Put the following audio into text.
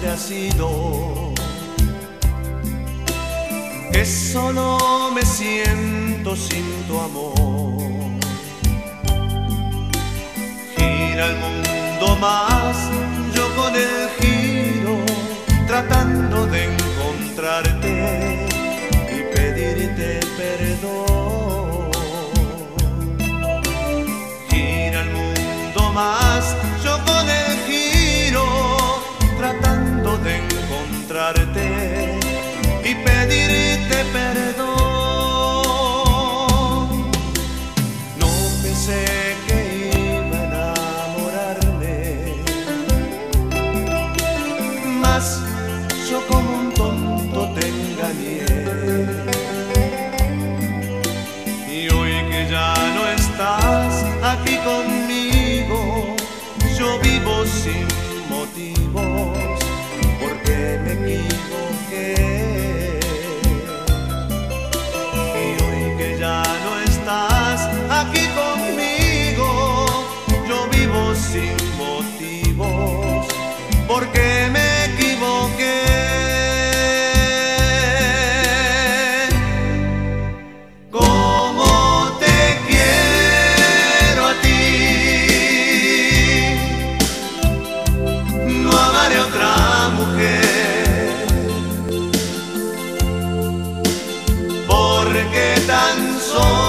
te has ido. Que solo me siento sin tu amor. Gira el mundo más, yo con el giro, tratando de encontrarte encontrarte y pedirte perdón. No pensé que porque me equivoqué. Como te quiero a ti, no amaré a otra mujer, porque tan solo